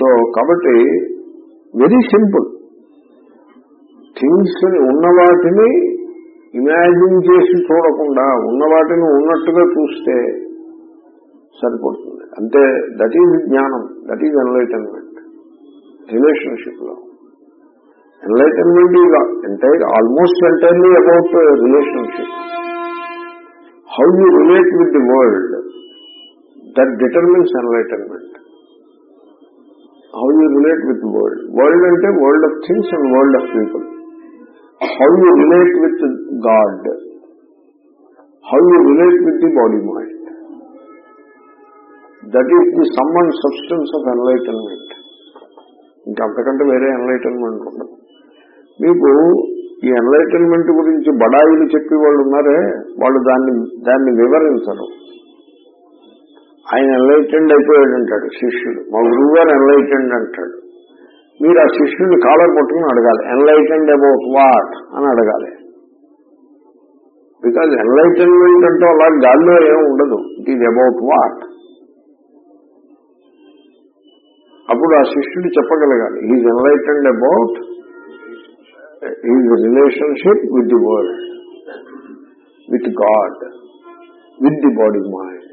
So కాబట్టి very simple things ఉన్న వాటిని ఇమాజిన్ చేసి చూడకుండా ఉన్న వాటిని ఉన్నట్టుగా చూస్తే సరిపడుతుంది అంటే దట్ ఈజ్ జ్ఞానం దట్ ఈజ్ ఎన్లైటన్మెంట్ రిలేషన్షిప్లో enlightenment is entire almost entirely about relationship how you relate with the world that determines enlightenment how you relate with world world అంటే world of things and world of people how you relate with God how you relate with the body mind that is the sum and substance of enlightenment ఇంకా అంతకంటే వేరే enlightenment ఉండదు. మీకు ఈ enlightenment గురించి బడాయిలు చెప్పి వాళ్ళు ఉన్నారే వాళ్ళు దాన్ని దాన్ని వివరించరు. ఆయన ఎన్లైటెండ్ అయిపోయాడు అంటాడు శిష్యుడు. మా గురువు గారు ఎన్లైటెండ్ అంటాడు. మీరు ఆ శిష్యుడిని కాలర్ పట్టుకుని అడగాలి. ఎన్లైటెండ్ అబౌట్ వాట్ అని అడగాలి. బికాజ్ ఎన్లైటన్మెంట్ అంటే అలా గాల్లో ఏం ఉండదు. ఇట్ ఈజ్ అబౌట్ వాట్ అప్పుడు ఆ శిష్యుడు చెప్పగలగాలి. Is enlightened about is relationship with the world with God with the body mind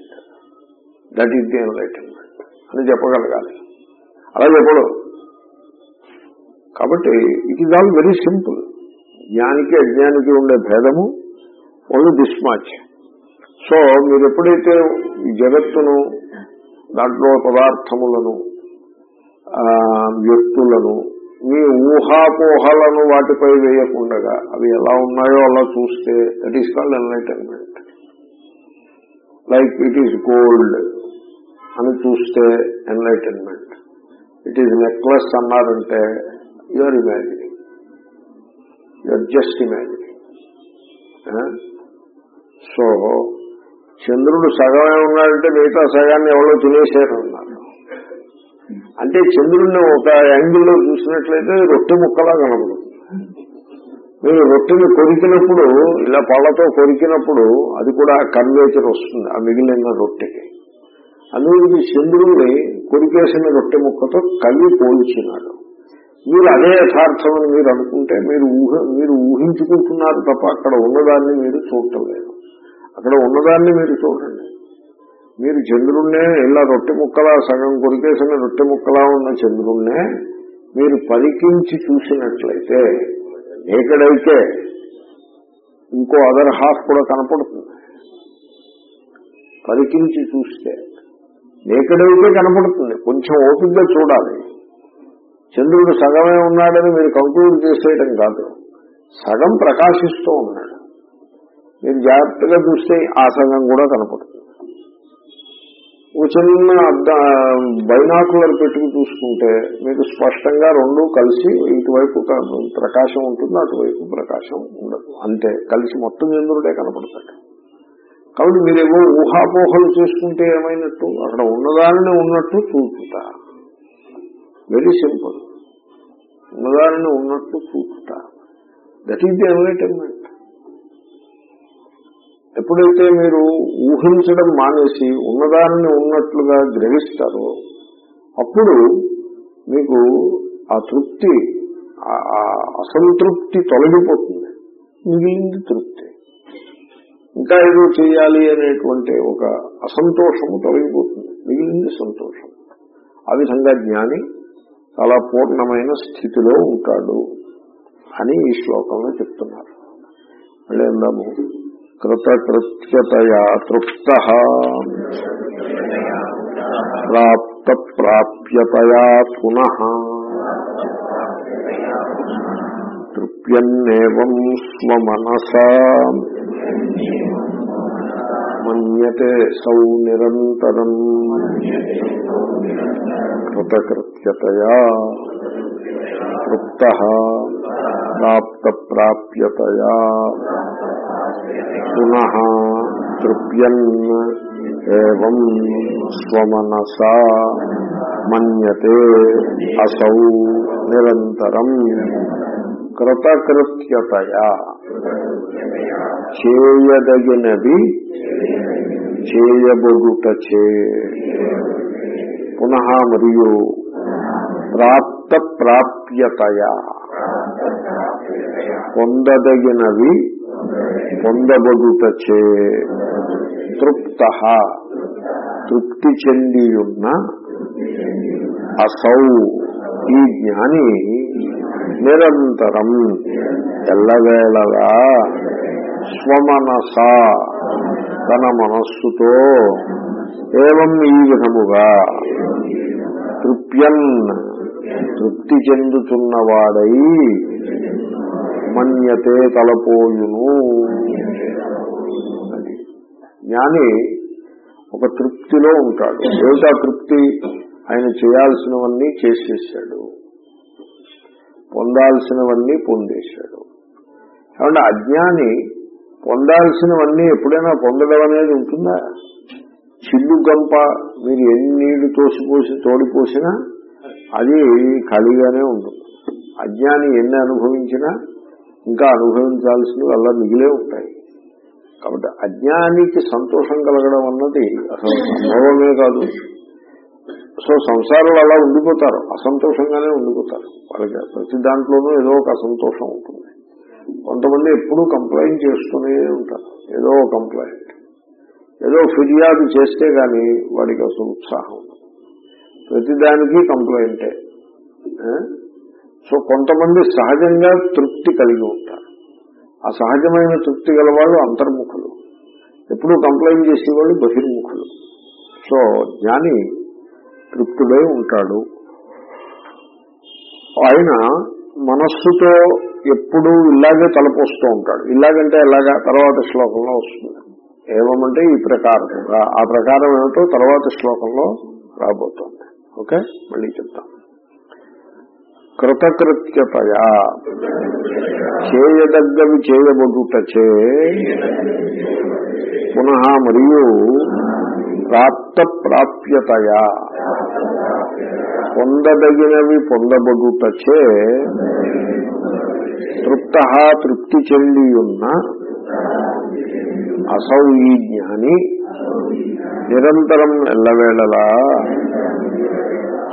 that is the enlightenment అని చెప్పగలగాలి. అలా చెప్పడు కాబట్టి it is all very simple జ్ఞానికి అజ్ఞానికి ఉండే భేదము ఓన్లీ దిస్ మచ్ సో మీరు ఎప్పుడైతే ఈ జగత్తును దాంట్లో పదార్థములను వ్యక్తులను మీ ఊహాపోహలను వాటిపై వేయకుండా అవి ఎలా ఉన్నాయో అలా చూస్తే that is called enlightenment like it is gold అని చూస్తే ఎన్లైటన్మెంట్ ఇట్ ఈజ్ నెక్లెస్ అన్నారంటే your imagining your just imagining so చంద్రుడు సగమే ఉన్నాడంటే మిగతా సగాన్ని ఎవరో తినేసేరున్నారు అంటే చంద్రుడిని ఒక యాంగిల్లో చూసినట్లయితే రొట్టె ముక్కలా కనబడుతుంది. మీరు రొట్టెని కొరికినప్పుడు ఇలా పళ్ళతో కొరికినప్పుడు అది కూడా కన్వేచర్ వస్తుంది ఆ మిగిలిన రొట్టెకి. అందుకే చంద్రుడిని కొరికేసిన రొట్టె ముక్కతో కలి పోల్చినాడు మీరు అదే యథార్థమని మీరు అనుకుంటే మీరు ఊహ మీరు ఊహించుకుంటున్నారు తప్ప అక్కడ ఉన్నదాన్ని మీరు చూడటం లేదు. అక్కడ ఉన్నదాన్ని మీరు చూడండి. మీరు చంద్రుణ్ణే ఇలా రొట్టె ముక్కలా సగం కొరికేసిన రొట్టె ముక్కలా ఉన్న చంద్రుణ్ణే మీరు పరికించి చూసినట్లయితే ఎక్కడైతే ఇంకో అదర్ హాఫ్ కూడా కనపడుతుంది. పరికించి చూస్తే నేకడైతే కనపడుతుంది. కొంచెం ఓపికగా చూడాలి. చంద్రుడు సగమే ఉన్నాడని మీరు కంక్లూడ్ చేసేయటం కాదు. సగం ప్రకాశిస్తూ ఉన్నాడు. మీరు జాగ్రత్తగా చూస్తే ఆ సగం కూడా కనపడుతుంది. ఒక చిన్న అద్ద బైనాకులర్ పెట్టుకు చూసుకుంటే మీకు స్పష్టంగా రెండు కలిసి ఇటువైపు ప్రకాశం ఉంటుంది అటువైపు ప్రకాశం ఉండదు. అంతే. కలిసి మొత్తం చంద్రుడే కనపడతాడు. కాబట్టి మీరేమో ఊహాపోహలు చేసుకుంటే ఏమైనట్టు? అక్కడ ఉన్నదానిని ఉన్నట్టు చూచుట వెరీ సింపుల్ ఉన్నదానిని ఉన్నట్టు చూచుట దట్ ఈజ్ ది ఎన్లైటన్మెంట్ ఎప్పుడైతే మీరు ఊహించడం మానేసి ఉన్నదానిని ఉన్నట్లుగా గ్రహిస్తారో అప్పుడు మీకు ఆ తృప్తి ఆ- అసంతృప్తి తొలగిపోతుంది. మిగిలింది తృప్తి? ఇంకా ఏదో చేయాలి అనేటువంటి ఒక అసంతోషము తొలగిపోతుంది. మిగిలింది సంతోషం. ఆ విధంగా జ్ఞాని చాలా పూర్ణమైన స్థితిలో ఉంటాడు అని ఈ శ్లోకంలో చెప్తున్నారు. మళ్ళీ అందాము. కృతకృత్యతయా తృప్త ప్రాప్త ప్రాప్యతయా పునః తృప్యన్నేవం స్వమనసా మన్యతే సౌ నిరంతరం కృతకృత్యతయా తృప్త ప్రాప్త ప్రాప్యతయా పునః తృప్యన్ ఏం స్వమనసా మన్యతే అసౌ నిరంతరం కృతకృత్యతయా చేయదగినవి చేయబడుటచే. పునః మరియు ప్రాప్త ప్రాప్యతయా పొందదగినవి పొందబడుటచే. తృప్త. తృప్తి చెందియున్న అసౌ. ఈ జ్ఞాని నిరంతరం ఎల్లవేళలా స్వమనస తన మనస్సుతో ఏవం ఈ విధముగా తృప్యన్ తృప్తి చెందుతున్నవాడై మన్యతే తలపోయును. జ్ఞాని ఒక తృప్తిలో ఉంటాడు. ఏమిటా తృప్తి? ఆయన చేయాల్సినవన్నీ చేసేసాడు. పొందాల్సినవన్నీ పొందేశాడు. కాబట్టి అజ్ఞాని పొందాల్సినవన్నీ ఎప్పుడైనా పొందడం అనేది ఉంటుందా? చిల్లు గంప మీరు ఎన్ని నీళ్ళు తోసిపోసి తోడిపోసినా అది ఖాళీగానే ఉంటుంది. అజ్ఞాని ఎన్ని అనుభవించినా ఇంకా అనుభవించాల్సినవి అలా మిగిలే ఉంటాయి. కాబట్టి అజ్ఞానికి సంతోషం కలగడం అన్నది అసలు సంభవమే కాదు. సో సంసారంలో అలా ఉండిపోతారు. అసంతోషంగానే ఉండిపోతారు. వాళ్ళకి ప్రతి దాంట్లోనూ ఏదో ఒక అసంతోషం ఉంటుంది. కొంతమంది ఎప్పుడూ కంప్లైంట్ చేస్తూనే ఉంటారు. ఏదో కంప్లైంట్ ఏదో ఫిర్యాదు చేస్తే గాని వాడికి అసలు ఉత్సాహం ప్రతిదానికి కంప్లైంటే సో కొంతమంది సహజంగా తృప్తి కలిగి ఉంటారు. ఆ సహజమైన తృప్తి గల వాళ్ళు అంతర్ముఖులు. ఎప్పుడూ కంప్లైంట్ చేసేవాళ్ళు బహిర్ముఖులు. సో జ్ఞాని తృప్తుడై ఉంటాడు. ఆయన మనస్సుతో ఎప్పుడూ ఇలాగే తలపోస్తూ ఉంటాడు. ఇలాగంటే ఎలాగా? తర్వాత శ్లోకంలో వస్తుంది. ఏమంటే ఈ ప్రకారముగా ఆ ప్రకారం ఏమిటో తర్వాత శ్లోకంలో రాబోతోంది. ఓకే? మళ్ళీ చెప్తాం కృతకృత్యతయా చేయదగ్గవి చేయబడుటచే పునః మరియు ప్రాప్త ప్రాప్యతయా పొందదగినవి పొందబడుటచే తృప్త తృప్తి చెందియున్న అసౌ ఈ జ్ఞాని నిరంతరం ఎల్లవేళలా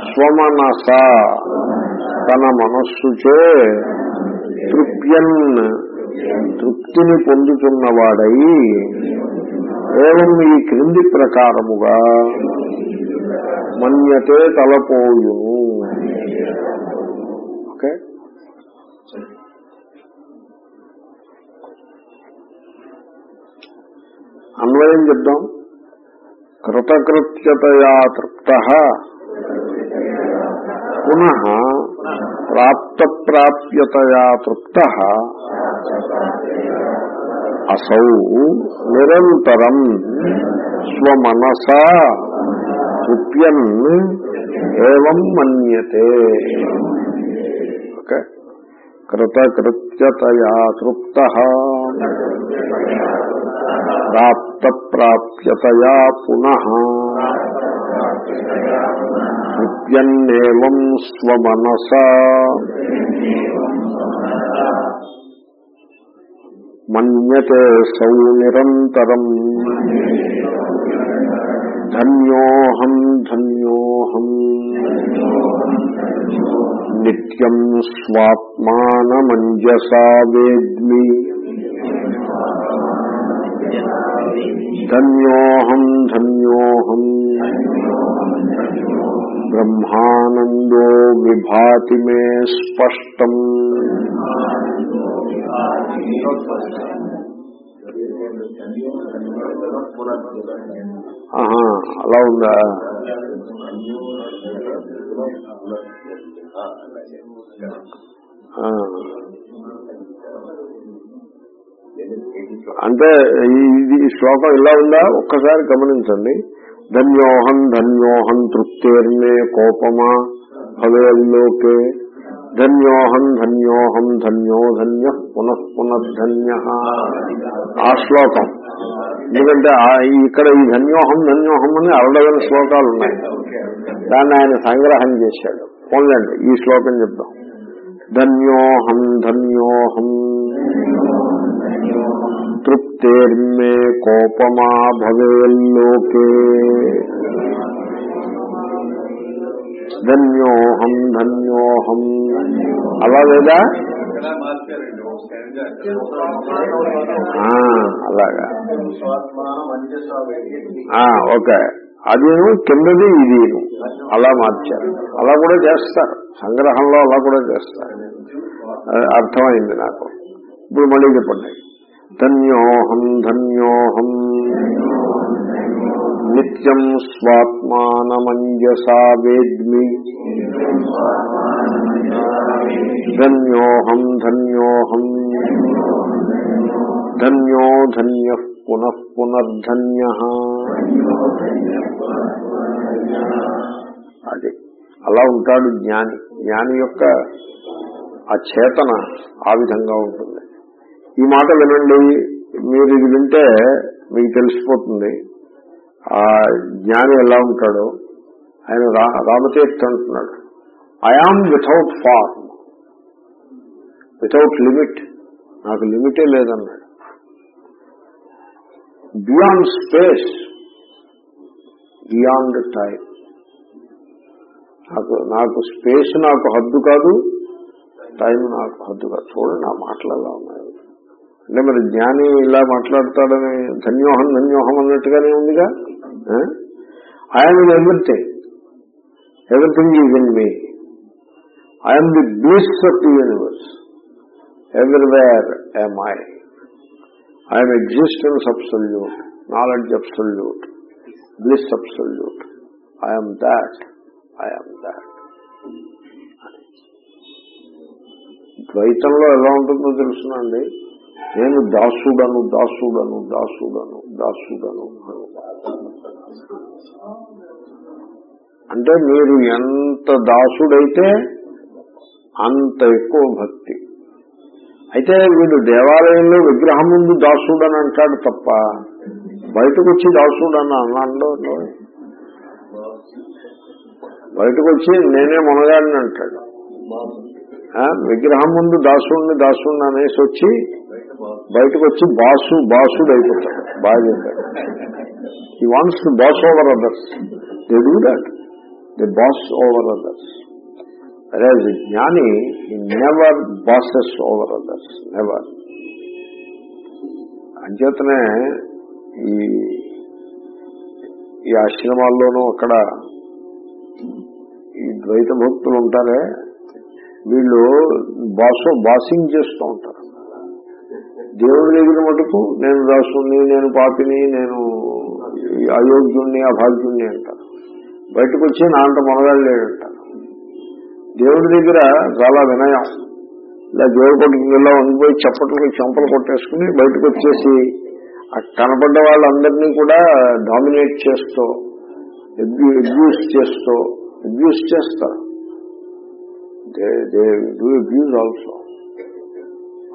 స్వమనస తన మనస్సుచే తృప్యన్ తృప్తిని పొందుతున్నవాడై ఏవం ఈ క్రింది ప్రకారముగా మన్యతే తలపోయును. ఓకే? అన్వయం చెప్దాం. కృతకృత్యతయా తృప్త. పునః ప్రాప్త ప్రాప్యతయా తృప్త. అసౌ నిరంతరం స్వమనస తృప్యన్ ఏం మన్యతే. ఓకే? కృతకృత్యతయా తృప్త. ప్రాప్త ప్రాప్యతయా పునః. తృప్యన్నేవం స్వమనస. మన్యతే సౌ నిరంతరం. ధన్యోహం ధన్యోహం. నిత్యం స్వాత్మానమంజసా వేద్మి. ధన్యోహం ధన్యోహం బ్రహ్మానందో విభాతి మే స్పష్టం అలా ఉందా ఆ. అంటే ఇది ఈ శ్లోకం ఇలా ఉందా? ఒక్కసారి గమనించండి. ధన్యోహం ధన్యోహం తృప్తేర్మే కోపమా? భవేల్లోకే ధన్యోహం ధన్యోహం ధన్యో ధన్య పునఃపునర్ధన్య ఆ శ్లోకం. ఎందుకంటే ఆ- ఇక్కడ ఈ ధన్యోహం ధన్యోహం అని అరడగల శ్లోకాలు ఉన్నాయి. దాన్ని ఆయన సంగ్రహం చేశాడు. పోన్లండి ఈ శ్లోకం చెప్దాం. ధన్యోహం ధన్యోహం. సంతృప్తేర్మే కోపమా భవేల్లోకే ధన్యోహం ధన్యోహం. అలా లేదా? అలాగా. ఓకే. అదిను కిందది ఇది అలా మార్చారు. అలా కూడా చేస్తారు. సంగ్రహంలో అలా కూడా చేస్తారు. అర్థమైంది నాకు. ఇప్పుడు మళ్ళీ చెప్పండి. ధన్యోహం ధన్యోహం. నిత్యం స్వాత్మానమంజసా వేద్మి. ధన్యోహం ధన్యోహం. ధన్యో ధన్య పునః పునర్ధన్య. అది అలా ఉంటాడు జ్ఞాని. జ్ఞాని యొక్క ఆ చేతన ఆ విధంగా ఉంటుంది. ఈ మాట వినండి. మీరు ఇది వింటే మీకు తెలిసిపోతుంది. ఆ జ్ఞాని ఎలా ఉంటాడో. ఆయన రా రామతీర్థ అంటున్నాడు. I am without form without limit నాకు లిమిటే లేదన్నాడు. బియాండ్ స్పేస్ బియాండ్ టైం నాకు నాకు స్పేస్ నాకు హద్దు కాదు. టైం నాకు హద్దు కాదు. చూడండి నా మాటలు ఎలా ఉన్నాయి. అంటే మరి జ్ఞాని ఇలా మాట్లాడతాడని ధన్యోహం ధన్యోహం అన్నట్టుగానే ఉందిగా? I am in everything. Everything is in me I am the bliss of the universe everywhere I am I I am existence existence absolute, knowledge absolute, bliss absolute. I am that. I am ద్వైతంలో ఎలా ఉంటుందో తెలుసునండి. నేను దాసుడను దాసుడను దాసుడను దాసుడను అంటే మీరు ఎంత దాసుడైతే అంత ఎక్కువ భక్తి. అయితే వీడు దేవాలయంలో విగ్రహం ముందు దాసుడు అని అంటాడు తప్ప బయటకు వచ్చి దాసుడు అన్నాడు బయటకు వచ్చి నేనే మొనగాడిని అంటాడు. విగ్రహం ముందు దాసుడిని దాసుడిని అనేసి వచ్చి బయటకు వచ్చి బాసు బాసుడు అయిపోతాడు. బాగా చెప్పాడు he wants boss over others they do that they boss over others అదే జ్ఞాని never bosses over others never అంచేతనే ఈ ఈ ఆశ్రమాల్లోనూ అక్కడ ఈ ద్వైత భక్తులు ఉంటారే వీళ్ళు బాసో బాసింగ్ చేస్తూ ఉంటారు. దేవుడి దగ్గర మటుకు నేను దాసుని నేను పాపిని నేను అయోగ్యుణ్ణి అభాగ్యుణ్ణి అంటాను బయటకు వచ్చి నా అంత మనగాడు లేడంటాను దేవుడి దగ్గర చాలా వినయం ఇలా దేవుడి కొట్టుకుని వంగిపోయి చప్పట్లు చెంపలు కొట్టేసుకుని బయటకు వచ్చేసి కనపడ్డ వాళ్ళందరినీ కూడా డామినేట్ చేస్తూ అబ్యూస్ చేస్తూ అబ్యూస్ చేస్తారు they they do abuse also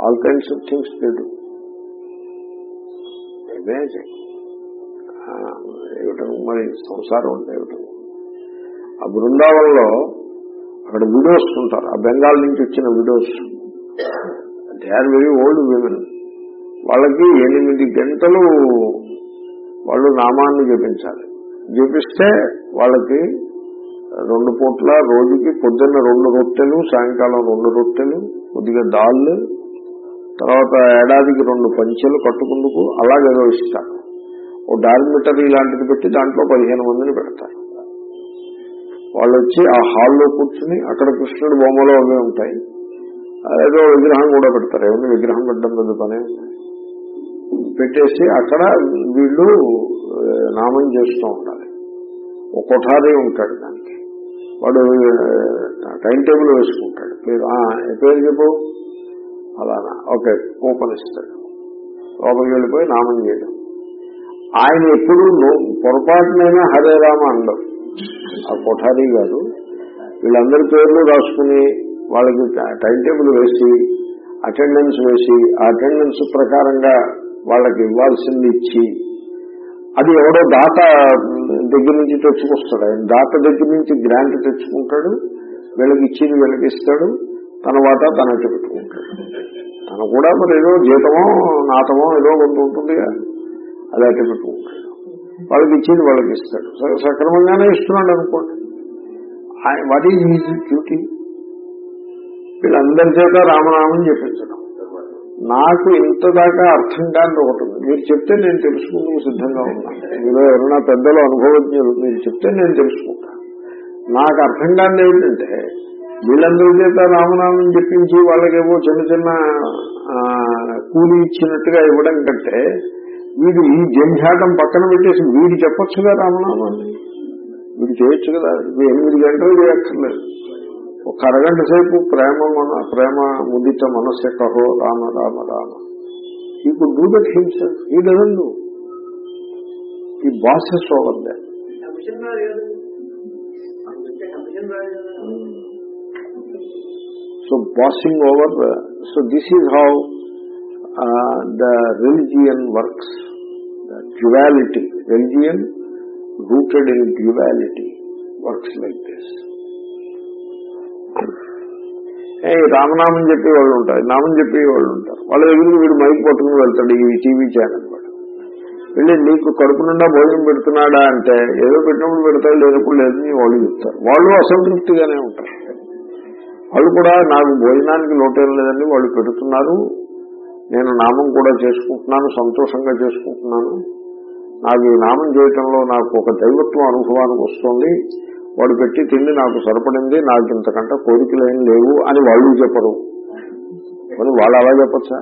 all kinds of things they మరి సంసారం అంటే ఆ బృందావనంలో అక్కడ విడోస్ ఉంటారు. ఆ బెంగాల్ నుంచి వచ్చిన widows. They are very old women వాళ్ళకి ఎనిమిది గంటలు వాళ్ళు నామాన్ని జపించాలి. జపిస్తే వాళ్ళకి రెండు పూట్ల రోజుకి పొద్దున్న రెండు రొట్టెలు సాయంకాలం రెండు రొట్టెలు కొద్దిగా దాళ్ళు తర్వాత ఏడాదికి రెండు పంచెలు కట్టుకుందుకు అలాగేదో నిర్వహిస్తారు ఓ డార్మిటరీ లాంటిది పెట్టి దాంట్లో పదిహేను మందిని పెడతారు. వాళ్ళు వచ్చి ఆ హాల్లో కూర్చుని అక్కడ కృష్ణుడు బొమ్మలో అవే ఉంటాయి. ఏదో విగ్రహం కూడా పెడతారు. ఏమన్నా విగ్రహం పెట్టడం పెద్ద పనే పెట్టేసి అక్కడ వీళ్ళు నామం చేస్తూ ఉండాలి. ఒక కొఠారీ ఉంటాడు దానికి. వాడు టైం టేబుల్ వేసుకుంటాడు. పేరు ఆ, పేరు చెప్పు? అలానా ఓకే కూపన్ ఇస్తాడు లోపలికి వెళ్ళిపోయి నామం చేయడం ఆయన ఎప్పుడు పొరపాటునైనా హరే రామ అండవు ఆ కొఠారీ గారు వీళ్ళందరి పేర్లు రాసుకుని వాళ్ళకి టైం టేబుల్ వేసి అటెండెన్స్ వేసి ఆ అటెండెన్స్ ప్రకారంగా వాళ్ళకి ఇవ్వాల్సింది ఇచ్చి అది ఎవడో దాత దగ్గర నుంచి తెచ్చుకొస్తాడు. ఆయన దాత దగ్గర నుంచి గ్రాంట్ తెచ్చుకుంటాడు. వీళ్ళకి ఇచ్చింది వీళ్ళకి ఇస్తాడు. తన వాటా తనకి పెట్టుకుంటాడు తను కూడా మరి ఏదో జీతమో నాతమో ఏదో కొంత ఉంటుందిగా. అది అట్టు పెట్టుకుంటాడు వాళ్ళకి ఇచ్చేది వాళ్ళకి ఇస్తాడు. సక్రమంగానే ఇస్తున్నాడు అనుకోండి. What is his duty? వీళ్ళందరి చేత రామనామని చెప్పించడం నాకు ఇంత దాకా అర్థం కాని ఒకటి మీరు చెప్తే నేను తెలుసుకుందుకు సిద్ధంగా ఉన్నాను మీరు ఎవరైనా పెద్దలు అనుభవజ్ఞులు మీరు చెప్తే నేను తెలుసుకుంటాను. నాకు అర్థం కాని ఏంటంటే వీళ్ళందరి చేత రామనామం చెప్పించి వాళ్ళకేమో చిన్న చిన్న ఆ, కూలి ఇచ్చినట్టుగా ఇవ్వడం కంటే వీడు ఈ జంఝాటం పక్కన పెట్టేసి వీడు చెప్పొచ్చుగా రామనామాన్ని? వీడు చేయొచ్చు కదా? ఎనిమిది గంటలు చేయక్కర్లేదు. ఒక అరగంట సేపు ప్రేమ మన ప్రేమ ముదిత మనస్సు Kaho Rama Rama Rama. He could do that himself he doesn't do he bosses over they so bossing over so this is how the religion works duality religion rooted in duality works like this రామనామం చెప్పే వాళ్ళు ఉంటారు నామం చెప్పే వాళ్ళు ఉంటారు. వాళ్ళ దగ్గరికి వీడు మైక్ పట్టుకుని వెళ్తాడు ఈ టీవీ ఛానల్ వెళ్ళి నీకు కడుపు నిండా భోజనం పెడుతున్నాడా అంటే ఏదో పెట్టినప్పుడు పెడతాడు లేనప్పుడు లేదని వాళ్ళు చెప్తారు. వాళ్ళు అసంతృప్తిగానే ఉంటారు. వాళ్ళు కూడా నాకు భోజనానికి లోటేం లేదండి వాళ్ళు పెడుతున్నారు. నేను నామం కూడా చేసుకుంటున్నాను సంతోషంగా చేసుకుంటున్నాను. నాకు ఈ నామం చేయటంలో నాకు ఒక దైవత్వం అనుభవానికి వస్తుంది. వాడు పెట్టి తిండి నాకు సరిపడింది నాకు ఇంతకంటే కోరికలు ఏం లేవు అని వాళ్ళు చెప్పరు. మరి వాళ్ళు అలా చెప్పచ్చా?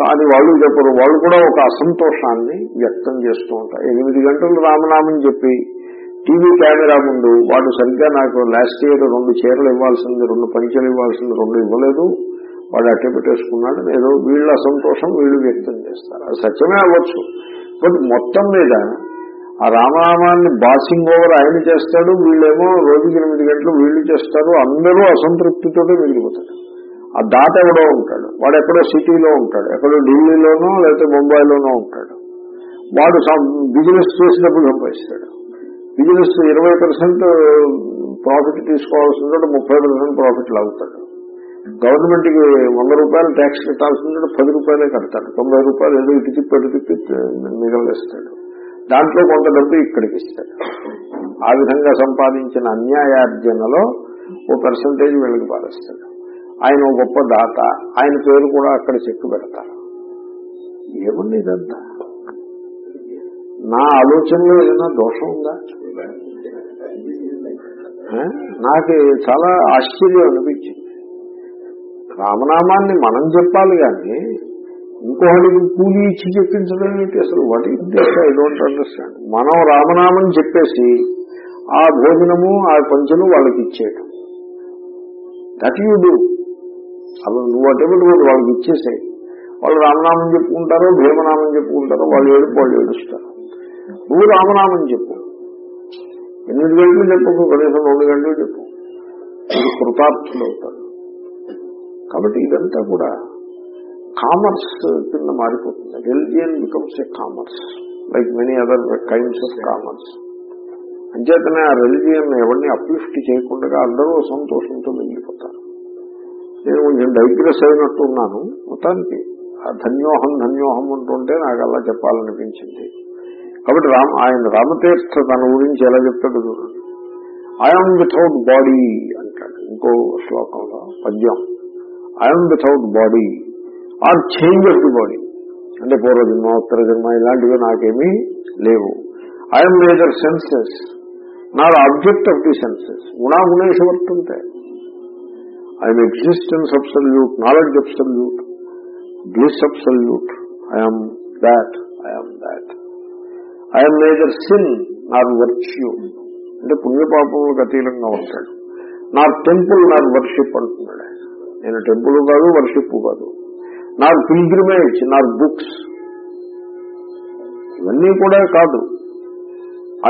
అని వాళ్ళు చెప్పరు. వాళ్ళు కూడా ఒక అసంతోషాన్ని వ్యక్తం చేస్తూ ఉంటారు. ఎనిమిది గంటలు రామనామని చెప్పి టీవీ కెమెరా ముందు వాడు సరిగ్గా నాకు లాస్ట్ ఇయర్ రెండు చీరలు ఇవ్వాల్సింది రెండు పంచలు ఇవ్వాల్సింది రెండు ఇవ్వలేదు. వాడు అట్టే పెట్టేసుకున్నాడు ఏదో వీళ్ళ అసంతోషం వీళ్ళు వ్యక్తం చేస్తారు. అది సత్యమే అవ్వచ్చు. బట్ మొత్తం మీద ఆ రామనామాన్ని బాసింగ్ ఓవర్ ఆయన చేస్తాడు. వీళ్ళేమో రోజుకి ఎనిమిది గంటలు వీళ్ళు చేస్తారు. అందరూ అసంతృప్తితోనే మిగిలిపోతారు. ఆ దాత ఎవడో ఉంటాడు. వాడు ఎక్కడో సిటీలో ఉంటాడు. ఎక్కడో ఢిల్లీలోనో లేకపోతే ముంబైలోనో ఉంటాడు. వాడు బిజినెస్ చేసినప్పుడు సంపాదిస్తాడు. బిజినెస్ ఇరవై పర్సెంట్ ప్రాఫిట్ తీసుకోవాల్సిన ముప్పై పర్సెంట్ ప్రాఫిట్ లాగుతాడు. గవర్నమెంట్కి వంద రూపాయలు ట్యాక్స్ కట్టాల్సిన పది రూపాయలే కడతాడు. తొంభై రూపాయలు ఏదో ఇటు తిప్పి అటు తిప్పి మిగలేస్తాడు దాంట్లో కొంత డబ్బు ఇక్కడికి ఇస్తాడు ఆ విధంగా సంపాదించిన అన్యాయార్జనలో ఓ పర్సంటేజ్ వీళ్ళకి పారేస్తాడు. ఆయన గొప్ప దాత. ఆయన పేరు కూడా అక్కడ చెక్కు పెడతారు. ఏముంది ఇదంతా? నా ఆలోచనలో ఏదైనా దోషం ఉందా? నాకు చాలా ఆశ్చర్యం అనిపించింది. రామనామాన్ని మనం చెప్పాలి కానీ ఇంకొకటికి కూలి ఇచ్చి చెప్పించడం ఏంటి? అసలు వాటి ఇస్ ఐ డోంట్ అండర్స్టాండ్ మనం రామనామం చెప్పేసి ఆ భోజనము ఆ పంచను వాళ్ళకి ఇచ్చేయటం. దట్ యూ డూ అసలు నువ్వు అటెంబడి వాళ్ళకి ఇచ్చేసాయి. వాళ్ళు రామనామం చెప్పుకుంటారో భీమనామం చెప్పుకుంటారో వాళ్ళు ఏడుపు వాళ్ళు ఏడుస్తారు. నువ్వు రామనామం చెప్పు. ఎనిమిది గంటలు చెప్పు కనీసం రెండు గంటలు చెప్పు. మీరు కృతార్థులు అవుతారు. కాబట్టి ఇదంతా కూడా కామర్స్ కింద మారిపోతుంది. Religion becomes a commerce like many other kinds of commerce అంచేతనే ఆ రిలిజియన్ ఎవరిని అప్లిఫ్ట్ చేయకుండా అందరూ సంతోషంతో మిగిలిపోతారు. నేను కొంచెం డైగ్రెస్ అయినట్టు ఉన్నాను మొత్తానికి ఆ ధన్యోహం ధన్యోహం అంటుంటే నాకు అలా చెప్పాలనిపించింది. కాబట్టి రామ ఆయన రామతీర్థ తన గురించి ఎలా చెప్తాడు చూడండి ఐఎమ్ వితౌట్ బాడీ అంటాడు ఇంకో శ్లోకంలో పద్యం. I am without body or change of the body అంటే పూర్వజన్మ ఉత్తర జన్మ ఇలాంటివి నాకేమీ లేవు. I am neither senses nor object of the senses Guna గుణేష I am existence absolute knowledge absolute bliss absolute I am that I am that I am neither sin nor virtue అంటే పుణ్యపాపములకు అతీతంగా ఉంటాడు. నా టెంపుల్ నార్ worship అంటున్నాడు. నేను temple కాదు worship కాదు. నాకు పిల్గ్రిమేజ్ నార్ బుక్స్ ఇవన్నీ కూడా కాదు.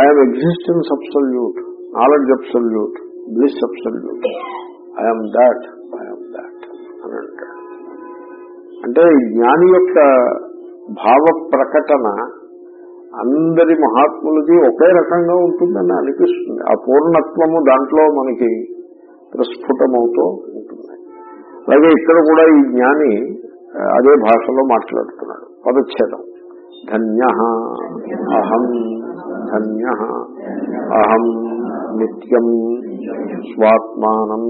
I am existence absolute knowledge absolute bliss absolute I am that I am that అని అంటాడు అంటే జ్ఞాని యొక్క భావ ప్రకటన అందరి మహాత్ములది ఒకే రకంగా ఉంటుందని అనిపిస్తుంది. ఆ పూర్ణత్వము దాంట్లో మనకి ప్రస్ఫుటమవుతూ ఉంటుంది. అలాగే ఇక్కడ కూడా ఈ జ్ఞాని అదే భాషలో మాట్లాడుతున్నాడు. పదచ్ఛేదం. ధన్య. అహం. ధన్య. అహం. నిత్యం స్వాత్మానం.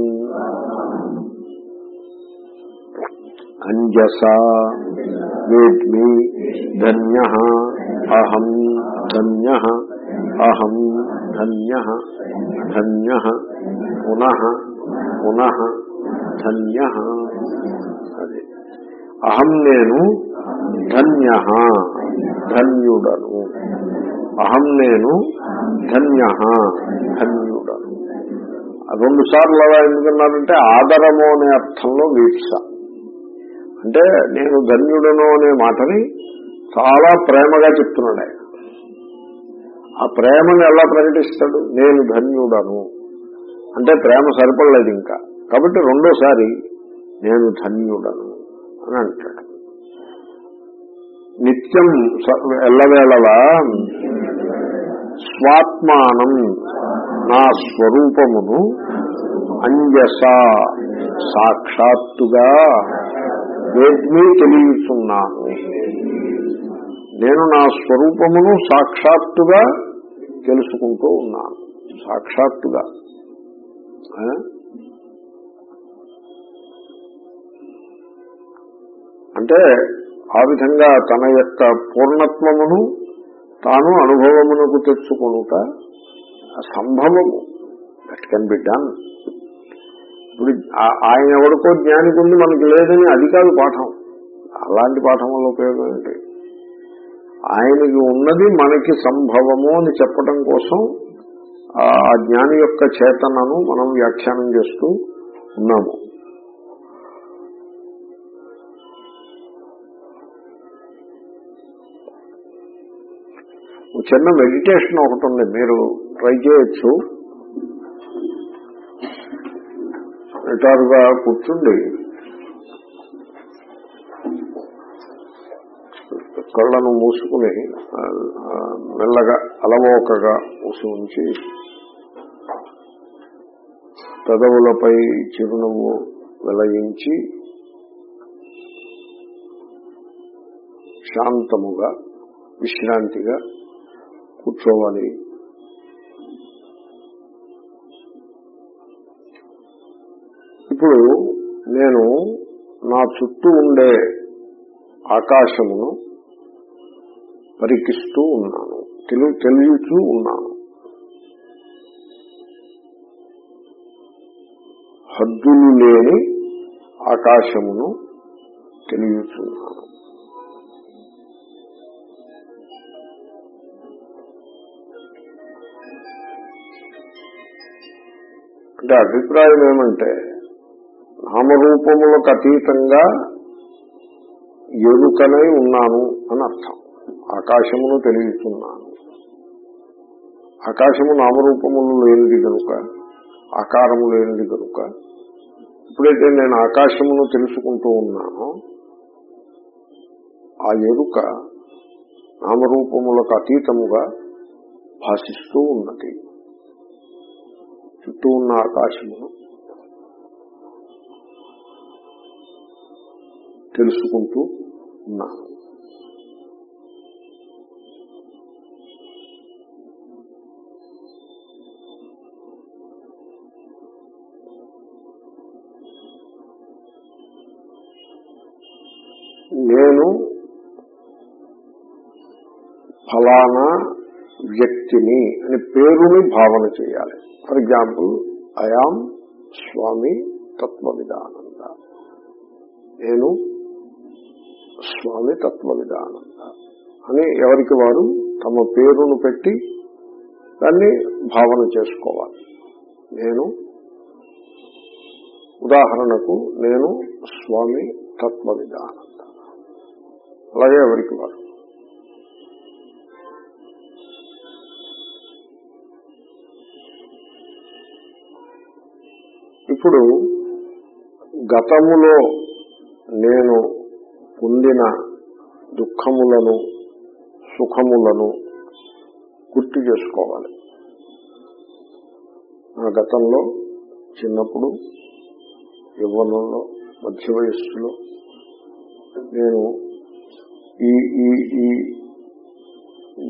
అంజస వేద్మి ధన్య అహం ధన్య అహం ధన్య ధన్య పునః పునః ధన్య. అది. అహం నేను ధన్య ధన్యుడను. అహం నేను ధన్య ధన్యుడను. రెండు సార్లు అలా ఎందుకన్నారంటే ఆదరము అనే అర్థంలో వీక్ష. అంటే నేను ధన్యుడను అనే మాటని చాలా ప్రేమగా చెప్తున్నాడు ఆయన. ఆ ప్రేమను ఎలా ప్రకటిస్తాడు? నేను ధన్యుడను. అంటే ప్రేమ సరిపడలేదు ఇంకా. కాబట్టి రెండోసారి నేను ధన్యుడను అని అంటాడు. నిత్యం ఎల్లవేళలా స్వాత్మానం నా స్వరూపమును అంజస సాక్షాత్తుగా వేద్మి తెలియచున్నాను. నేను నా స్వరూపమును సాక్షాత్తుగా తెలుసుకుంటూ ఉన్నాను. సాక్షాత్తుగా. అంటే ఆ విధంగా తన యొక్క పూర్ణత్వమును తాను అనుభవమునకు తెచ్చుకునుట సంభవము. దట్ కెన్ బి డన్ ఇప్పుడు ఆయన ఎవరికో జ్ఞానికి ఉంది మనకి లేదని అది కాదు పాఠం. అలాంటి పాఠం వల్ల ఉపయోగం ఏంటి? ఆయనకి ఉన్నది మనకి సంభవము అని చెప్పడం కోసం ఆ జ్ఞాని యొక్క చేతనను మనం వ్యాఖ్యానం చేస్తూ ఉన్నాము. చిన్న మెడిటేషన్ ఒకటి ఉంది. మీరు ట్రై చేయొచ్చు. నిటారుగా కూర్చుండి. కళ్ళను మూసుకుని మెల్లగా అలవోకగా మూసి ఉంచి పెదవులపై చిరునవ్వు వెలయించి శాంతముగా విశ్రాంతిగా కూర్చోవాలి. ఇప్పుడు నేను నా చుట్టూ ఉండే ఆకాశమును పరికిస్తూ ఉన్నాను. తెలు తెలియచూ ఉన్నాను. హద్దులు లేని ఆకాశమును తెలియచున్నాను అంటే అభిప్రాయం ఏమంటే నామరూపములకు అతీతంగా ఎరుకనై ఉన్నాను అని అర్థం. ఆకాశమును తెలియచున్నాను ఆకాశము నామరూపములు లేనిది కనుక ఆకారము లేనిది కనుక ఎప్పుడైతే నేను ఆకాశమును తెలుసుకుంటూ ఉన్నానో ఆ ఎరుక నామరూపములకు అతీతముగా భాషిస్తూ ఉన్నది. చుట్టూ ఉన్న ఆకాశమును తెలుసుకుంటూ ఉన్నాను నేను ఫలానా వ్యక్తిని అని పేరుని భావన చేయాలి. ఫర్ ఎగ్జాంపుల్ అయాం స్వామి తత్వ విధానంద నేను స్వామి తత్వ విధానంద అని ఎవరికి వారు? తమ పేరును పెట్టి దాన్ని భావన చేసుకోవాలి. నేను ఉదాహరణకు నేను స్వామి తత్వ విధానంద అలాగే ఎవరికి వారు? ఇప్పుడు గతములో నేను పొందిన దుఃఖములను సుఖములను గుర్తు చేసుకోవాలి. నా గతంలో చిన్నప్పుడు యవ్వనంలో మధ్య వయస్సులో నేను ఈ ఈ ఈ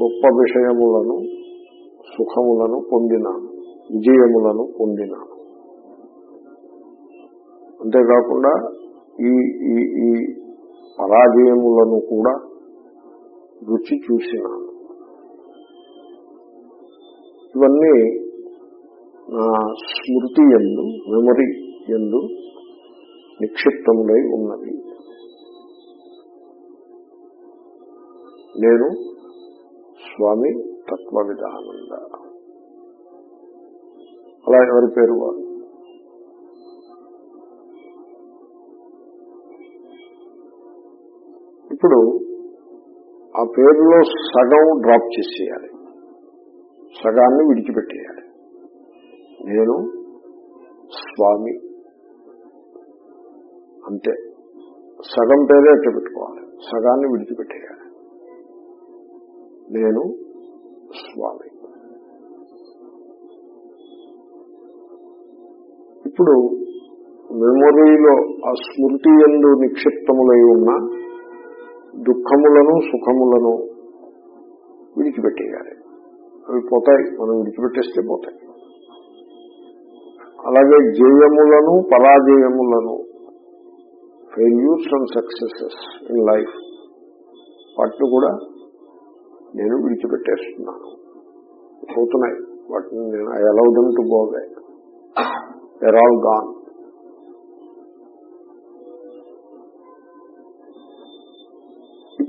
గొప్ప విషయములను సుఖములను పొందినాను విజయములను పొందినాను. అంతేకాకుండా ఈ ఈ ఈ పరాజయములను కూడా రుచి చూసినాను. ఇవన్నీ నా స్మృతి ఎందు మెమరీ ఎందు నిక్షిప్తములై ఉన్నది నేను స్వామి తత్వ విధానంద అలా ఎవరి పేరు వారు? ఇప్పుడు ఆ పేరులో సగం డ్రాప్ చేసేయాలి. సగాన్ని విడిచిపెట్టేయాలి. నేను స్వామి అంతే సగం పేరే అట్ట పెట్టుకోవాలి. సగాన్ని విడిచిపెట్టేయాలి. నేను స్వామి. ఇప్పుడు మెమొరీలో ఆ స్మృతి ఎందు నిక్షిప్తములై ఉన్న దుఃఖములను సుఖములను విడిచిపెట్టేయాలి. అవి పోతాయి మనం విడిచిపెట్టేస్తే పోతాయి. అలాగే జయములను పరాజయములను failures and successes in life వాటిని కూడా నేను విడిచిపెట్టేస్తున్నాను. పోతున్నాయి. వాటిని నేను I allow them to go away they're all gone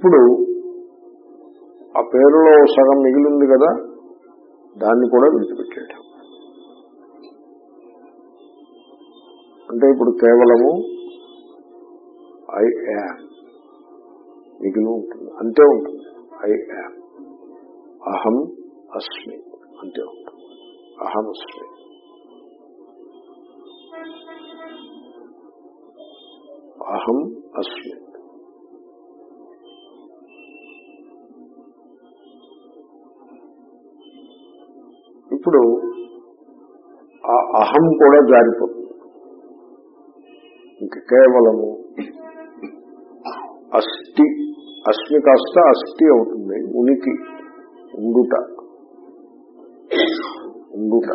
ఇప్పుడు ఆ పేరులో సగం మిగిలింది కదా దాన్ని కూడా విడిచిపెట్టాడు అంటే ఇప్పుడు కేవలము ఐ యామ్ మిగిలి ఉంటుంది అంతే ఉంటుంది. ఐ యామ్ అహం అస్మి అంతే ఉంటుంది. అహం అస్మి. అహం అస్మి. ఇప్పుడు ఆ అహం కూడా జారిపోతుంది. ఇంక కేవలము అస్థి అస్మి కాస్త అస్థి అవుతుంది ఉనికి ఉండుట. ఉండుట.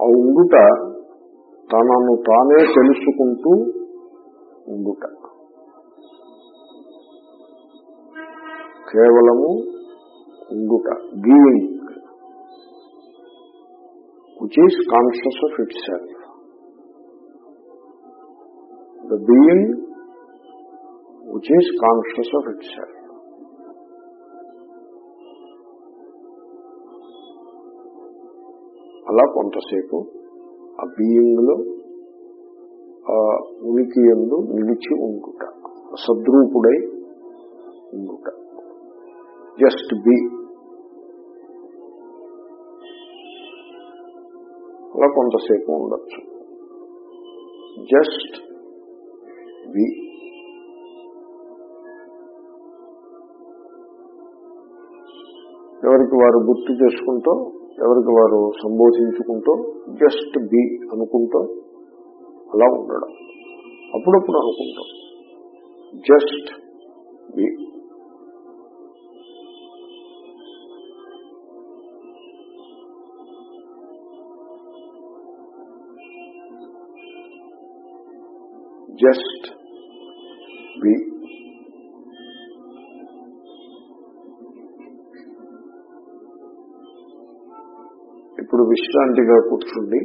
ఆ ఉండుట తనను తానే తెలుసుకుంటూ ఉండుట. కేవలము ఉండుట being which is conscious of itself the being which is conscious of itself అలా కొంతసేపు ఆ బీయింగ్లో ఆ ఉనికి ఎందు నిలిచి ఉండుట సద్రూపుడై ఉండుట. Just be. అలా కొంతసేపు ఉండొచ్చు. Just be. ఎవరికి వారు గుర్తు చేసుకుంటూ ఎవరికి వారు సంబోధించుకుంటూ జస్ట్ బి అనుకుంటూ అలా ఉండడం. అప్పుడప్పుడు అనుకుంటాం. Just be. జస్ట్ బి ఇప్పుడు విశ్రాంతిగా కూర్చుండి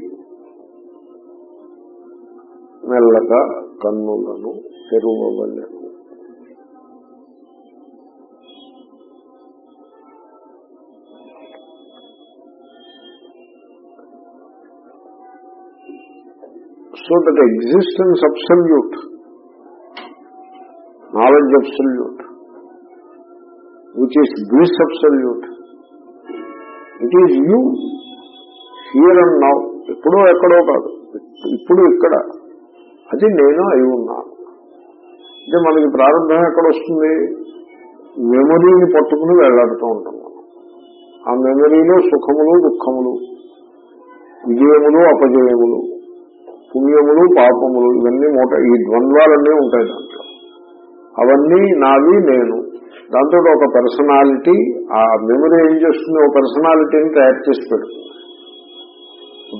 మెల్లగా కన్నులను తెరువవలను. So that existence absolute knowledge absolute which is bliss absolute it is you here and now ఎప్పుడో ఎక్కడో కాదు. ఇప్పుడు ఇక్కడ. అది నేను అయి ఉన్నాను అంటే మనకి ప్రారంభం ఎక్కడ వస్తుంది మెమరీని పట్టుకుని వెళ్ళాడుతూ ఉంటాం ఆ మెమరీలో సుఖములు దుఃఖములు విజయములు అపజయములు. పుణ్యములు పాపములు ఇవన్నీ మూట ఈ ద్వంద్వాలన్నీ ఉంటాయి దాంట్లో. అవన్నీ నావి నేను. దాంతో ఒక పర్సనాలిటీ ఆ మెమరీ ఏం చేస్తుంది? ఒక పర్సనాలిటీని తయారు చేసి పెడుతుంది.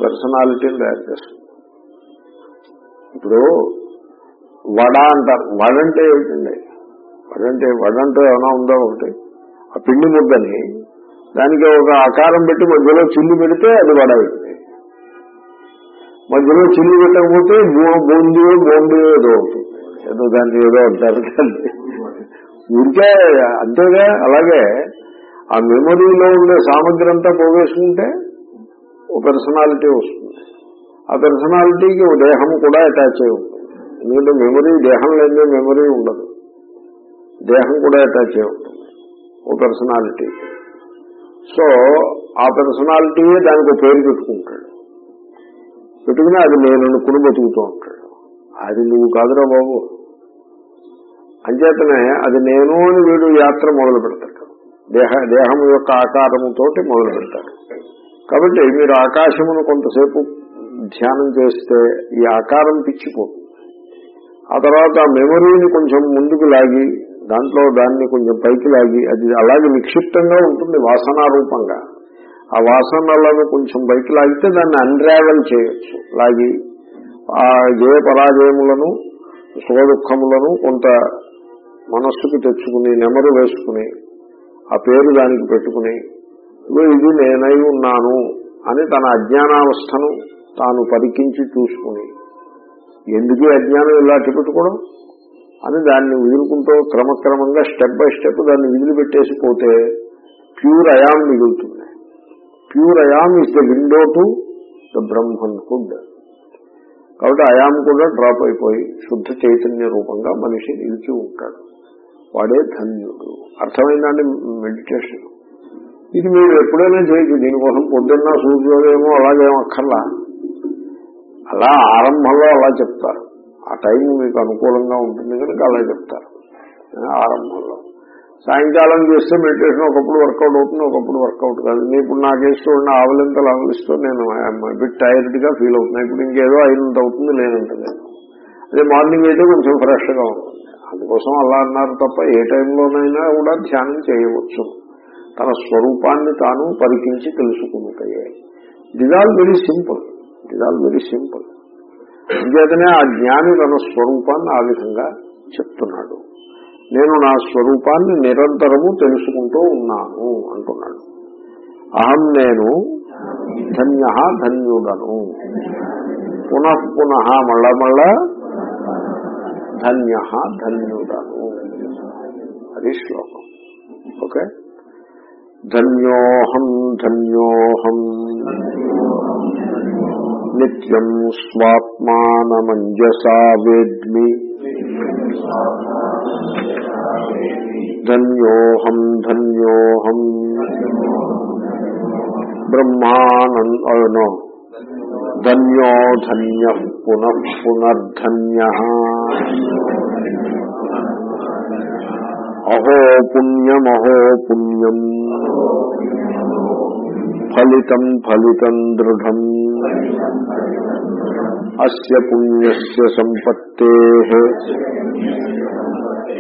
పర్సనాలిటీని తయారు చేస్తుంది. ఇప్పుడు వడ అంటారు. వడ అంటే ఏమిటండి వడంటే వడంటే ఏమైనా ఉందో ఒకటి. ఆ పిండి ముద్దని దానికి ఒక ఆకారం పెట్టి మధ్యలో చిల్లు పెడితే అది వడ మధ్యలో చిల్లు పెట్టకపోతే బోండి బోండి ఏదో అవుతుంది ఏదో దానికి ఏదో అంటారు కానీ అంతేగా అలాగే ఆ మెమరీలో ఉండే సామగ్రి అంతా పోగేసుకుంటే ఓ పర్సనాలిటీ వస్తుంది. ఆ పర్సనాలిటీకి దేహం కూడా అటాచ్ అయి ఉంటుంది. ఎందుకంటే మెమరీ దేహం లేని మెమరీ ఉండదు. దేహం కూడా అటాచ్ అయి ఉంటుంది. ఓ పర్సనాలిటీ సో ఆ పర్సనాలిటీయే దానికి పేరు పెట్టుకుంటాడు. పెట్టుకుని అది నేననుకుని బతుకుతూ ఉంటాడు. అది నువ్వు కాదురా బాబు. అంచేతనే అది నేను అని వీడు యాత్ర మొదలు పెడతాడు. దేహ దేహం యొక్క ఆకారముతోటి మొదలు పెడతాడు. కాబట్టి మీరు ఆకాశమును కొంతసేపు ధ్యానం చేస్తే ఈ ఆకారం పిచ్చిపోతుంది ఆ తర్వాత ఆ మెమరీని కొంచెం ముందుకు లాగి దాంట్లో దాన్ని కొంచెం పైకి లాగి అది అలాగే నిక్షిప్తంగా ఉంటుంది వాసనారూపంగా. ఆ వాసనలను కొంచెం బయట లాగితే దాన్ని అన్రావెల్ చేయొచ్చు. లాగి ఆ జయ పరాజయములను సుఖదుఖములను కొంత మనస్సుకు తెచ్చుకుని నెమరు వేసుకుని ఆ పేరు దానికి పెట్టుకుని ఇది నేనై ఉన్నాను అని తన అజ్ఞానావస్థను తాను పరికించి చూసుకుని. ఎందుకు అజ్ఞానం ఇలాంటి పెట్టుకోవడం అని దాన్ని వదులుకుంటూ క్రమక్రమంగా స్టెప్ బై స్టెప్ దాన్ని వదిలిపెట్టేసిపోతే ప్యూర్ అయాం మిగులుతుంది. Pure I am is the window to the Brahman food కాబట్టి అయాం కూడా డ్రాప్ అయిపోయి శుద్ధ చైతన్య రూపంగా మనిషి నిలిచి ఉంటాడు. వాడే ధన్యుడు. అర్థమైందండి మెడిటేషన్ ఇది మీరు ఎప్పుడైనా చేయొచ్చు. దీనికోసం పొద్దున్న సూర్యోదయమో అలాగేమో అక్కర్లా అలా ఆరంభంలో అలా చెప్తారు. ఆ టైం మీకు అనుకూలంగా ఉంటుంది కనుక అలా చెప్తారు. ఆరంభంలో. సాయంకాలం చేస్తే మెడిటేషన్ ఒకప్పుడు వర్కౌట్ అవుతుంది ఒకప్పుడు వర్కౌట్ కాదు. నేను ఇప్పుడు నా కేసులో ఉన్న ఆవలింతలు ఆవలిస్తూ నేను బిట్ టైర్డ్గా ఫీల్ అవుతున్నాను ఇప్పుడు ఇంకేదో అయినంత అవుతుంది లేనంత లేదు. అదే మార్నింగ్ అయితే కొంచెం ఫ్రెష్గా ఉంటుంది. అందుకోసం అలా అన్నారు తప్ప ఏ టైంలోనైనా కూడా ధ్యానం చేయవచ్చు. తన స్వరూపాన్ని తాను పరికించి తెలుసుకుంటే it all very simple it all very simple అంచేతనే ఆ జ్ఞాని తన స్వరూపాన్ని ఆ విధంగా చెప్తున్నాడు. నేను నా స్వరూపాన్ని నిరంతరము తెలుసుకుంటూ ఉన్నాను అంటున్నాడు. అహం నేను ధన్య ధన్యుడను. పునః పునః మళ్ళా మళ్ళా ధన్య ధన్యుడను. అది శ్లోకం. ఓకే? ధన్యోహం ధన్యోహం నిత్యం స్వాత్మానమంజసా వేద్మి. ధన్యోహం ధన్యోహం. బ్రహ్మానందో ధన్యో ధన్య పునః పునర్ధన్య. అహో పుణ్యమహో పుణ్యం. ఫలితం ఫలితం దృఢం. అస్య పుణ్యస్య సంపత్తే.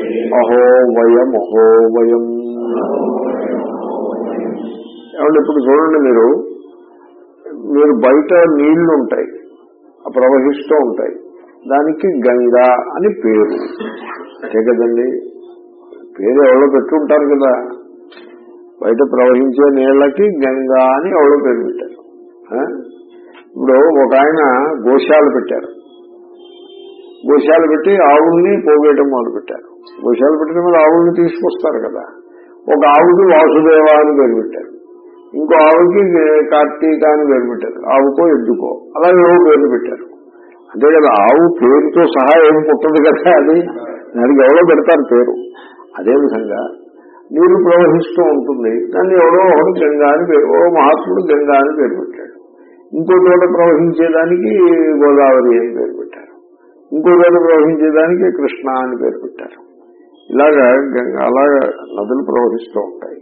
అహో వయం అహో వయం. ఏమంటే ఇప్పుడు చూడండి మీరు. మీరు బయట నీళ్ళు ఉంటాయి ఆ ప్రవహిస్తూ ఉంటాయి. దానికి గంగా అని పేరు. అంతే కదండి. పేరు ఎవరో పెట్టుకుంటారు కదా. బయట ప్రవహించే నీళ్ళకి గంగా అని ఎవరో పేరు పెట్టారు. ఆ? ఇప్పుడు ఒక ఆయన గోశాలు పెట్టారు. గోశాలు పెట్టి ఆవుల్ని పోగేయటం మొదలు పెట్టారు గోశాలు పెట్టిన మీద ఆవుల్ని తీసుకొస్తారు కదా. ఒక ఆవుకి వాసుదేవ అని పేరు పెట్టారు. ఇంకో ఆవుకి కార్తీక అని పేరు పెట్టారు. ఆవుకో ఎద్దుకో. అలాగే ఏవో పేర్లు పెట్టారు. అంతే కదా ఆవు పేరుతో సహా ఏం పుట్టదు కదా అది. దానికి ఎవరో పెడతారు పేరు. అదేవిధంగా నీరు ప్రవహిస్తూ ఉంటుంది. దాన్ని ఎవరో ఒకడు గంగా అని పేరు ఓ మహాత్ముడు గంగా అని పేరు పెట్టాడు. ఇంకో చోట ప్రవహించేదానికి గోదావరి అని పేరు పెట్టారు. ఇంకో చోట ప్రవహించేదానికి కృష్ణ అని పేరు పెట్టారు. ఇలాగా గంగా అలాగా నదులు ప్రవహిస్తూ ఉంటాయి.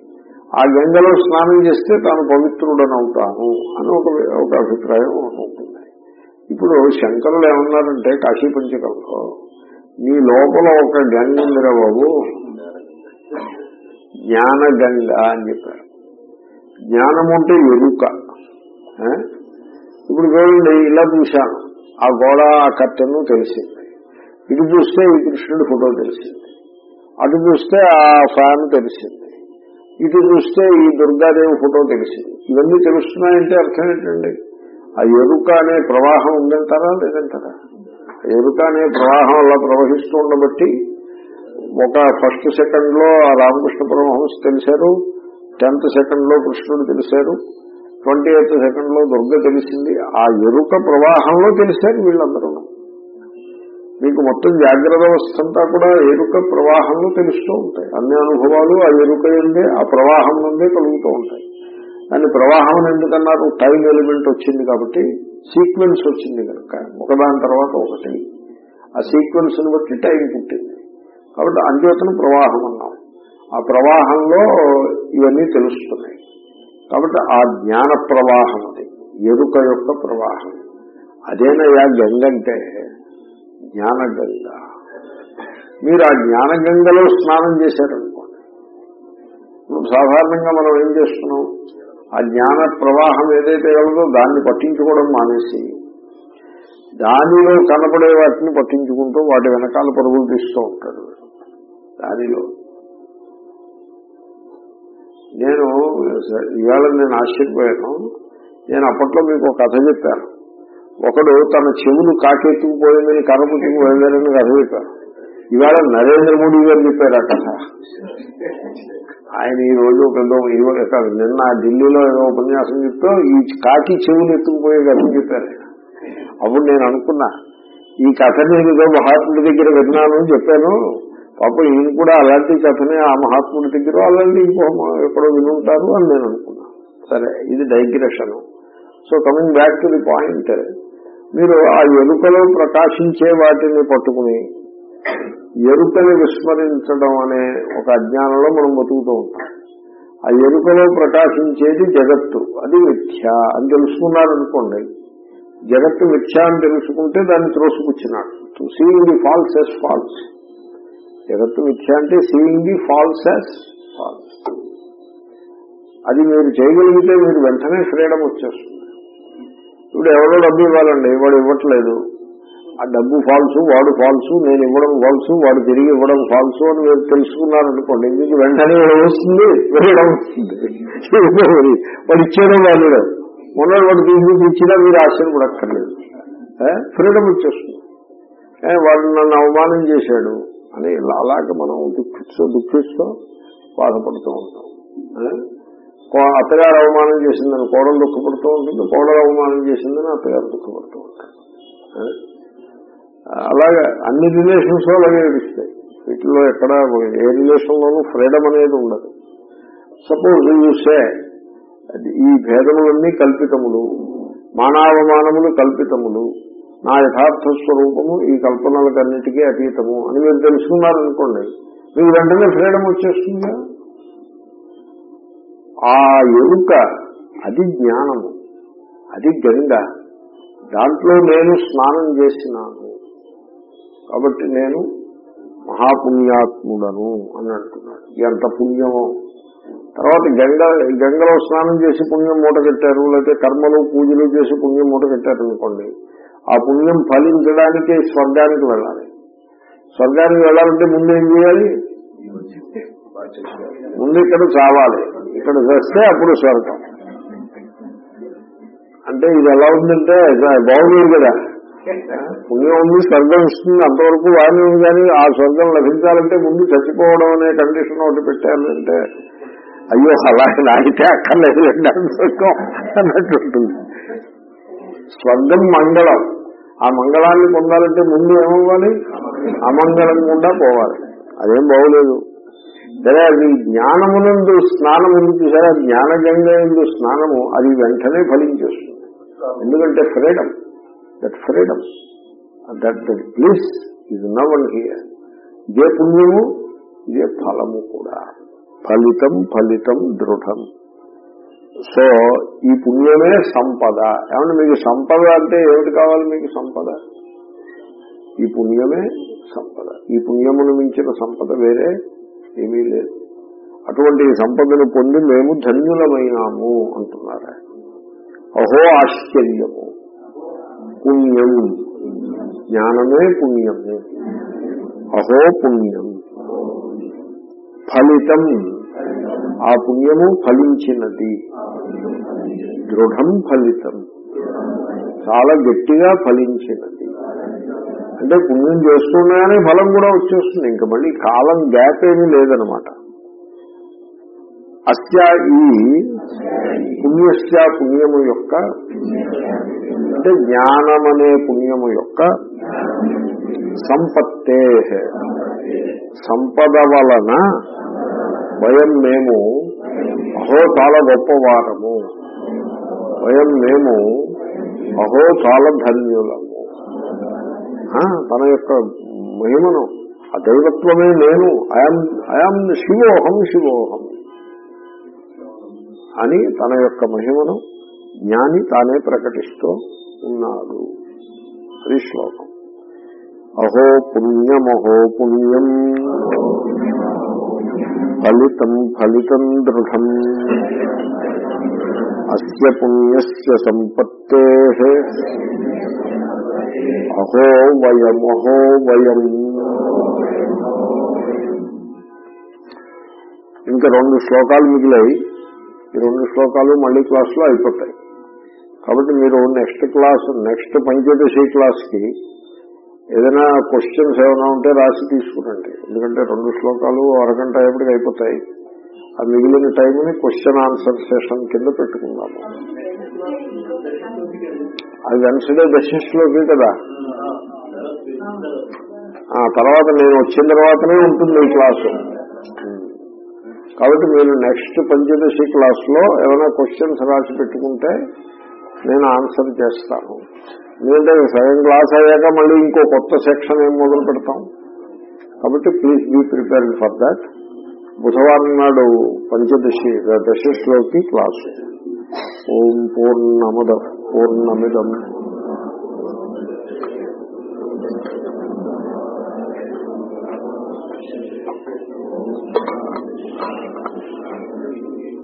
ఆ గంగలో స్నానం చేస్తే తాను పవిత్రుడనవుతాను అని ఒక ఒక అభిప్రాయం ఉంటుంది. ఇప్పుడు శంకరులు ఏమన్నారంటే కాశీ పంచకంలో నీ లోపల ఒక గంగ ఉందిరా బాబు. జ్ఞాన గంగ అని చెప్పారు. జ్ఞానం అంటే ఎరుక. ఇప్పుడు చూడండి ఇలా చూశాను. ఆ గోడ ఆ కట్టెను తెలిసింది. ఇటు చూస్తే ఈ కృష్ణుడి ఫోటో తెలిసింది. అటు చూస్తే ఆ ఫ్యాన్ తెలిసింది. ఇటు చూస్తే ఈ దుర్గాదేవి ఫోటో తెలిసింది. ఇవన్నీ తెలుస్తున్నాయంటే అర్థం ఏంటండి? ఆ ఎరుక అనే ప్రవాహం ఉందంటారా లేదంటారా? ఆ ఎరుక అనే ప్రవాహం అలా ప్రవహిస్తూ ఉండబట్టి ఒక ఫస్ట్ సెకండ్లో ఆ రామకృష్ణ పరమహంస తెలిసారు టెన్త్ సెకండ్లో కృష్ణుడు తెలిసారు ట్వంటీ ఎయిత్ సెకండ్లో దుర్గ తెలిసింది. ఆ ఎరుక ప్రవాహంలో తెలిసారు వీళ్ళందరూ. మీకు మొత్తం జాగ్రత్త అవస్థ అంతా కూడా ఎరుక ప్రవాహంలో తెలుస్తూ ఉంటాయి. అన్ని అనుభవాలు ఆ ఎరుక ఉందే ఆ ప్రవాహం నుండే కలుగుతూ ఉంటాయి. దాన్ని ప్రవాహం ఎందుకన్నారు? టైం ఎలిమెంట్ వచ్చింది కాబట్టి సీక్వెన్స్ వచ్చింది కనుక. ఒకదాని తర్వాత ఒకటి. ఆ సీక్వెన్స్ని బట్టి టైం పుట్టింది. కాబట్టి అంచేతను ప్రవాహం అన్నాం. ఆ ప్రవాహంలో ఇవన్నీ తెలుస్తున్నాయి. కాబట్టి ఆ జ్ఞాన ప్రవాహం అది. ఎరుక యొక్క ప్రవాహం. అదేనయ్యా గంగంటే జ్ఞానగంగ. మీరు ఆ జ్ఞానగంగలో స్నానం చేశారనుకోండి. ఇప్పుడు సాధారణంగా మనం ఏం చేస్తున్నాం? ఆ జ్ఞాన ప్రవాహం ఏదైతే కలదో దాన్ని పట్టించుకోవడం మానేసి దానిలో కనపడే వాటిని పట్టించుకుంటూ వాటి వెనకాల పరుగులు తీస్తూ ఉంటాడు. దానిలో. నేను ఇవాళ నేను ఆశ్చర్యపోయాను. నేను అప్పట్లో మీకు ఒక కథ చెప్పాను. ఒకడు తన చెవులు కాకెత్తుకుపోయిందని కర్రపుట్టుకు వెళ్ళారని కథ చెప్పాను ఇవాళ నరేంద్ర మోడీ గారు చెప్పారు ఆ కథ ఆయన ఈ రోజు పెద్ద నిన్న ఢిల్లీలో ఏదో ఉపన్యాసం చెప్తూ ఈ కాకి చెవులు ఎత్తుకుపోయే కథ చెప్పారు. అప్పుడు నేను అనుకున్నా ఈ కథ నేను ఏదో మహాత్ముడి దగ్గర విన్నాను అని చెప్పాను. పాపం ఈయన కూడా అలాంటి కథనే ఆ మహాత్ముడి దగ్గర అలాంటి ఎక్కడో వినుంటారు అని నేను అనుకున్నా. సరే ఇది digression. So coming back to the point. మీరు ఆ ఎరుకలో ప్రకాశించే వాటిని పట్టుకుని ఎరుకని విస్మరించడం అనే ఒక అజ్ఞానంలో మనం బతుకుతూ ఉంటాం. ఆ ఎరుకలో ప్రకాశించేది జగత్తు. అది మిథ్య అని తెలుసుకున్నారనుకోండి. జగత్తు మిథ్య అని తెలుసుకుంటే దాన్ని త్రోసిపుచ్చినాడు. Seeing the false as false జగత్తు మిథ్య అంటే seeing the false as false అది మీరు చేయగలిగితే మీరు వెంటనే ఫ్రీడమ్ వచ్చేస్తుంది. ఇప్పుడు ఎవరో డబ్బు ఇవ్వాలండి వాడు ఇవ్వట్లేదు. ఆ డబ్బు ఫాల్సు వాడు ఫాల్సు నేను ఇవ్వడం ఫాల్స్ వాడు తిరిగి ఇవ్వడం ఫాల్స్ అని మీరు తెలుసుకున్నారనుకోండి మీకు వెంటనే వస్తుంది వెళ్ళడం వస్తుంది. వాడు ఇచ్చేయడం వాళ్ళు మొన్న వాడు తీసుకు ఇచ్చినా మీరు ఆశ్చర్యపడక్కర్లేదు. ఫ్రీడమ్ ఇచ్చేస్తుంది వాడు నన్ను అవమానం చేశాడు అని అలాగే మనం దుఃఖిస్తూ దుఃఖిస్తూ బాధపడుతూ ఉంటాం. అత్తగారు అవమానం చేసిందని కోడలు దుఃఖపడుతూ ఉంటుంది కోడలు అవమానం చేసిందని అత్తగారు దుఃఖపడుతూ ఉంటారు. అలాగే అన్ని రిలేషన్స్ అలాగే ఏడుస్తాయి వీటిలో ఎక్కడ ఏ రిలేషన్లోనూ ఫ్రీడమ్ అనేది ఉండదు. సపోజ్ చూసే ఈ భేదములన్నీ కల్పితములు మానవమానములు కల్పితములు నా యథార్థ స్వరూపము ఈ కల్పనలకన్నిటికీ అతీతము అని మీరు తెలుసుకున్నారనుకోండి మీకు వెంటనే ఫ్రీడమ్ వచ్చేస్తుందా? ఆ ఎరుక అది జ్ఞానము అది గంగ దాంట్లో నేను స్నానం చేసినాను. కాబట్టి నేను మహాపుణ్యాత్ముడను అని అంటున్నాడు. ఎంత పుణ్యమో. తర్వాత గంగ గంగలో స్నానం చేసి పుణ్యం మూట కట్టారు లేకపోతే కర్మలు పూజలు చేసి పుణ్యం మూట కట్టారు అనుకోండి. ఆ పుణ్యం ఫలించడానికి స్వర్గానికి వెళ్ళాలి. స్వర్గానికి వెళ్ళాలంటే ముందు ఏం చేయాలి? ముందు ఇక్కడ చావాలి. ఇక్కడ చేస్తే అప్పుడు స్వర్గం. అంటే ఇది ఎలా ఉందంటే బాగుంది కదా. పుణ్యం ఉంది స్వర్గం ఇస్తుంది అంతవరకు వాణి ఉంది కానీ ఆ స్వర్గం లభించాలంటే ముందు చచ్చిపోవడం అనే కండిషన్ ఒకటి పెట్టాలంటే అయ్యో అలా నాగితే అక్కర్లేదు స్వర్గం అన్నట్టుంటుంది స్వర్గం మంగళం. ఆ మంగళాన్ని పొందాలంటే ముందు ఏమవ్వాలి అమంగళం కూడా పోవాలి. అదేం బాగులేదు. సరే అది జ్ఞానమునందు స్నానం ఎందుకు? చూసారా జ్ఞానగంగా ఎందు స్నానము అది వెంటనే ఫలించేస్తుంది. ఎందుకంటే freedom that freedom that that please ఇది నవన్ హియర్ ఇదే పుణ్యము ఇదే ఫలము కూడా. ఫలితం ఫలితం దృఢం. సో ఈ పుణ్యమే సంపద. ఏమంటే మీకు సంపద అంటే ఏమిటి కావాలి మీకు సంపద? ఈ పుణ్యమే సంపద. ఈ పుణ్యమును మించిన సంపద వేరే ఏమీ లేదు. అటువంటి సంపదను పొంది మేము ధన్యులమైనాము అంటున్నారు? అహో ఆశ్చర్యము. పుణ్యం. జ్ఞానమే పుణ్యము. అహో పుణ్యం. ఫలితం. ఆ పుణ్యము ఫలించినది. దృఢం ఫలితం. చాలా గట్టిగా ఫలించినది. అంటే పుణ్యం చేస్తున్నాయని ఫలం కూడా వచ్చేస్తుంది. ఇంకా మళ్ళీ కాలం గ్యాప్ ఏమీ లేదనమాట. అస్య ఈ పుణ్యస్య పుణ్యము యొక్క అంటే జ్ఞానమనే పుణ్యము యొక్క సంపత్తే. సంపద వలన వయం మేము అహో చాలా గొప్పవారము వయం మేము అహో చాలా ధన్యులము తన యొక్క మహిమను ఆ దైవత్వమే నేను ఐఎమ్ ఐఎమ్ శివోహం శివోహం. అని తన యొక్క మహిమను జ్ఞాని తానే ప్రకటిస్తూ ఉన్నాడు. అది శ్లోకం అహో పుణ్యమహో పుణ్యం. ఫలితం ఫలితం దృఢం. అస్య పుణ్యస్య సంపత్తే. అహో వయం అహో వయం. ఇంకా రెండు శ్లోకాలు మిగిలాయి. ఈ రెండు శ్లోకాలు మళ్ళీ క్లాస్లో అయిపోతాయి. కాబట్టి మీరు నెక్స్ట్ క్లాస్ నెక్స్ట్ పంచదశి క్లాస్కి ఏదైనా క్వశ్చన్స్ ఏమైనా ఉంటే రాసి తీసుకురండి. ఎందుకంటే రెండు శ్లోకాలు అరగంట అయ్యేప్పటికి అయిపోతాయి. ఆ మిగిలిన టైంని క్వశ్చన్ ఆన్సర్ సెషన్ కింద పెట్టుకుందాము. అది వెన్స్డే దశలోకి కదా. ఆ తర్వాత నేను వచ్చిన తర్వాతనే ఉంటుంది ఈ క్లాసు. కాబట్టి మీరు నెక్స్ట్ పంచదశి క్లాస్లో ఏమైనా క్వశ్చన్స్ రాసి పెట్టుకుంటే నేను ఆన్సర్ చేస్తాను. ఎందుకంటే సగం క్లాస్ అయ్యాక మళ్ళీ ఇంకో కొత్త సెక్షన్ ఏం మొదలు పెడతాం? కాబట్టి please be prepared for that బుధవారం నాడు పంచదశి దశలోకి క్లాసు. ఓం పూర్ణముదం పూర్ణమిదం.